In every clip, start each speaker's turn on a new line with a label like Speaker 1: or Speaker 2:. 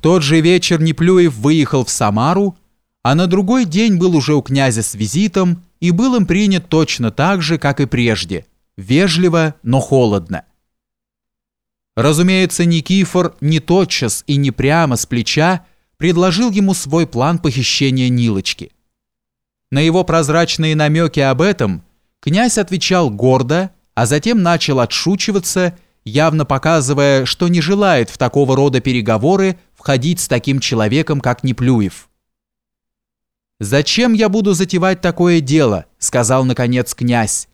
Speaker 1: тот же вечер Неплюев выехал в Самару, а на другой день был уже у князя с визитом и был им принят точно так же, как и прежде, вежливо, но холодно. Разумеется, Никифор не тотчас и не прямо с плеча предложил ему свой план похищения Нилочки. На его прозрачные намеки об этом князь отвечал гордо, а затем начал отшучиваться, явно показывая, что не желает в такого рода переговоры входить с таким человеком, как Неплюев. «Зачем я буду затевать такое дело?» – сказал, наконец, князь.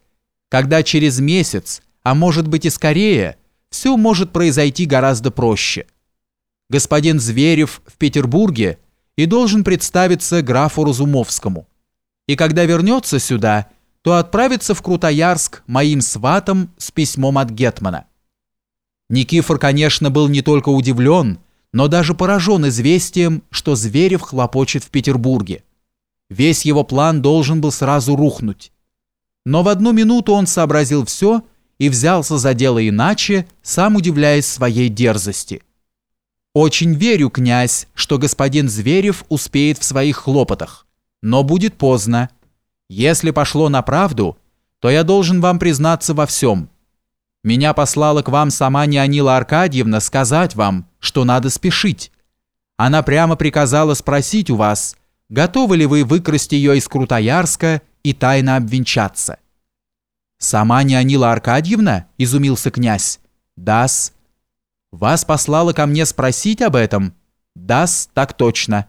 Speaker 1: «Когда через месяц, а может быть и скорее, все может произойти гораздо проще. Господин Зверев в Петербурге и должен представиться графу Разумовскому. И когда вернется сюда, то отправится в Крутоярск моим сватом с письмом от Гетмана». Никифор, конечно, был не только удивлен, но даже поражен известием, что Зверев хлопочет в Петербурге. Весь его план должен был сразу рухнуть. Но в одну минуту он сообразил все и взялся за дело иначе, сам удивляясь своей дерзости. «Очень верю, князь, что господин Зверев успеет в своих хлопотах, но будет поздно. Если пошло на правду, то я должен вам признаться во всем. Меня послала к вам сама Неонила Аркадьевна сказать вам, что надо спешить. Она прямо приказала спросить у вас – готовы ли вы выкрасть ее из Крутоярска и тайно обвенчаться?» «Сама Неонила Аркадьевна?» – изумился князь. «Да-с». «Вас послала ко мне спросить об этом?» «Да-с, так точно».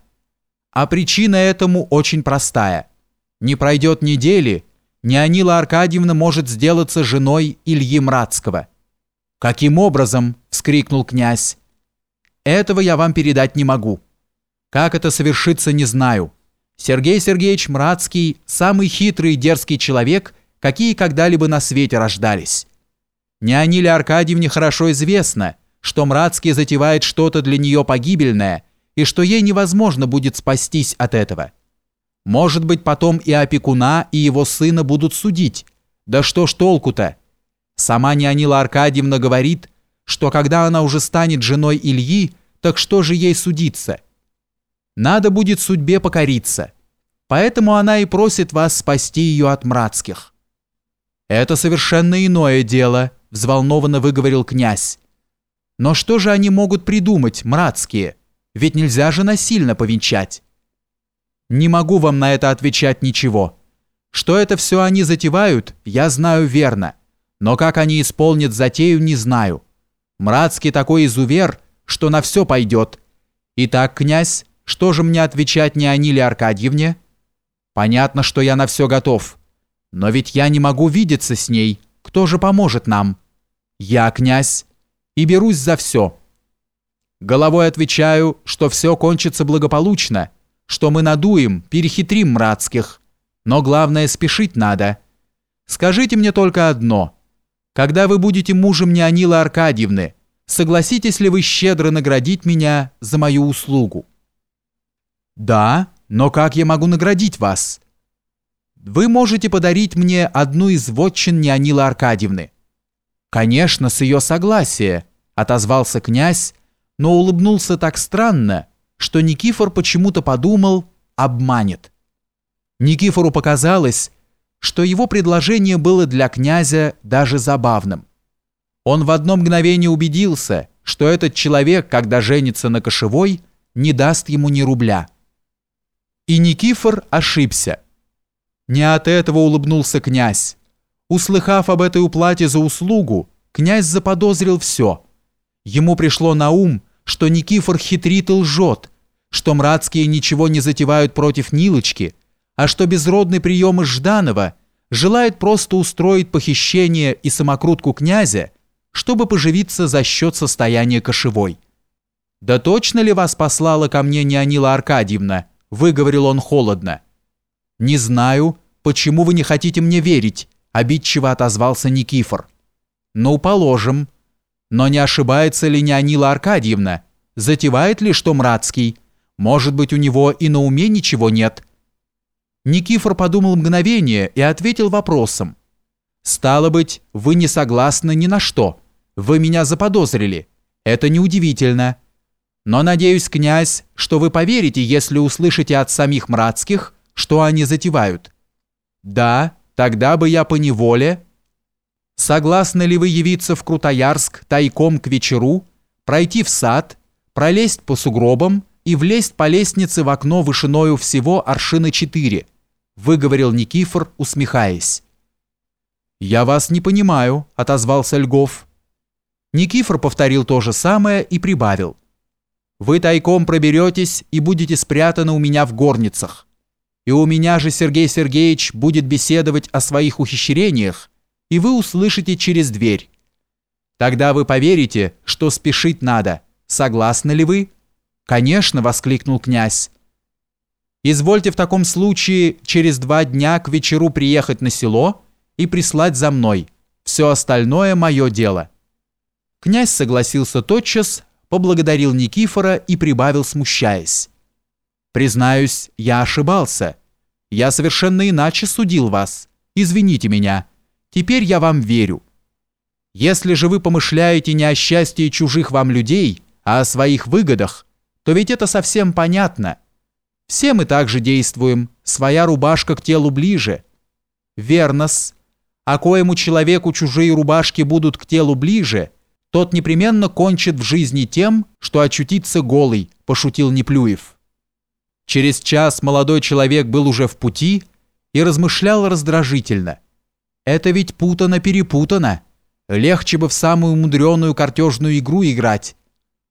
Speaker 1: «А причина этому очень простая. Не пройдет недели, Неонила Аркадьевна может сделаться женой Ильи Мрацкого». «Каким образом?» – вскрикнул князь. «Этого я вам передать не могу». Как это совершится, не знаю. Сергей Сергеевич Мрацкий – самый хитрый и дерзкий человек, какие когда-либо на свете рождались. Неониле Аркадьевне хорошо известно, что Мрацкий затевает что-то для нее погибельное и что ей невозможно будет спастись от этого. Может быть, потом и опекуна, и его сына будут судить. Да что ж толку-то? Сама Неонила Аркадьевна говорит, что когда она уже станет женой Ильи, так что же ей судиться – надо будет судьбе покориться. Поэтому она и просит вас спасти ее от мрацких». «Это совершенно иное дело», – взволнованно выговорил князь. «Но что же они могут придумать, мрацкие? Ведь нельзя же насильно повенчать». «Не могу вам на это отвечать ничего. Что это все они затевают, я знаю верно. Но как они исполнят затею, не знаю. Мрацкий такой изувер, что на все пойдет. Итак, князь, что же мне отвечать не Аниле Аркадьевне? Понятно, что я на все готов. Но ведь я не могу видеться с ней. Кто же поможет нам? Я князь и берусь за все. Головой отвечаю, что все кончится благополучно, что мы надуем, перехитрим мрацких. Но главное, спешить надо. Скажите мне только одно. Когда вы будете мужем Неонилы Аркадьевны, согласитесь ли вы щедро наградить меня за мою услугу? «Да, но как я могу наградить вас?» «Вы можете подарить мне одну из вотчин Неонилы Аркадьевны». «Конечно, с ее согласия», — отозвался князь, но улыбнулся так странно, что Никифор почему-то подумал «обманет». Никифору показалось, что его предложение было для князя даже забавным. Он в одно мгновение убедился, что этот человек, когда женится на кошевой, не даст ему ни рубля. И Никифор ошибся. Не от этого улыбнулся князь. Услыхав об этой уплате за услугу, князь заподозрил все. Ему пришло на ум, что Никифор хитрит и лжет, что мрацкие ничего не затевают против Нилочки, а что безродный прием из Жданова желает просто устроить похищение и самокрутку князя, чтобы поживиться за счет состояния кошевой. «Да точно ли вас послала ко мне Неонила Аркадьевна?» – выговорил он холодно. «Не знаю, почему вы не хотите мне верить», – обидчиво отозвался Никифор. «Ну, положим. Но не ошибается ли Неонила Аркадьевна? Затевает ли что Мрацкий? Может быть, у него и на уме ничего нет?» Никифор подумал мгновение и ответил вопросом. «Стало быть, вы не согласны ни на что. Вы меня заподозрили. Это неудивительно. Но надеюсь, князь, что вы поверите, если услышите от самих мрацких, что они затевают. Да, тогда бы я по неволе. Согласны ли вы явиться в Крутоярск тайком к вечеру, пройти в сад, пролезть по сугробам и влезть по лестнице в окно вышиною всего аршина четыре, выговорил Никифор, усмехаясь. «Я вас не понимаю», — отозвался Льгов. Никифор повторил то же самое и прибавил. Вы тайком проберетесь и будете спрятаны у меня в горницах. И у меня же Сергей Сергеевич будет беседовать о своих ухищрениях, и вы услышите через дверь. Тогда вы поверите, что спешить надо. Согласны ли вы? Конечно, воскликнул князь. Извольте в таком случае через два дня к вечеру приехать на село и прислать за мной. Все остальное мое дело. Князь согласился тотчас, поблагодарил Никифора и прибавил, смущаясь. «Признаюсь, я ошибался. Я совершенно иначе судил вас. Извините меня. Теперь я вам верю. Если же вы помышляете не о счастье чужих вам людей, а о своих выгодах, то ведь это совсем понятно. Все мы так же действуем, своя рубашка к телу ближе. Верно-с. А коему человеку чужие рубашки будут к телу ближе – тот непременно кончит в жизни тем, что очутится голый, пошутил Неплюев. Через час молодой человек был уже в пути и размышлял раздражительно. Это ведь путано-перепутано. Легче бы в самую мудреную картежную игру играть.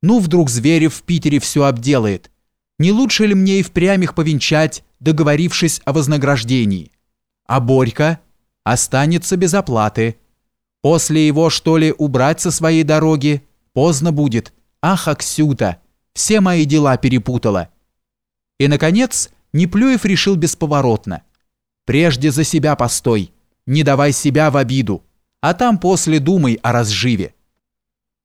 Speaker 1: Ну, вдруг Зверев в Питере все обделает. Не лучше ли мне и впрямь их повенчать, договорившись о вознаграждении? А Борька останется без оплаты. После его, что ли, убрать со своей дороги? Поздно будет. Ах, Аксюта, все мои дела перепутала. И, наконец, Неплюев решил бесповоротно. Прежде за себя постой, не давай себя в обиду, а там после думай о разживе.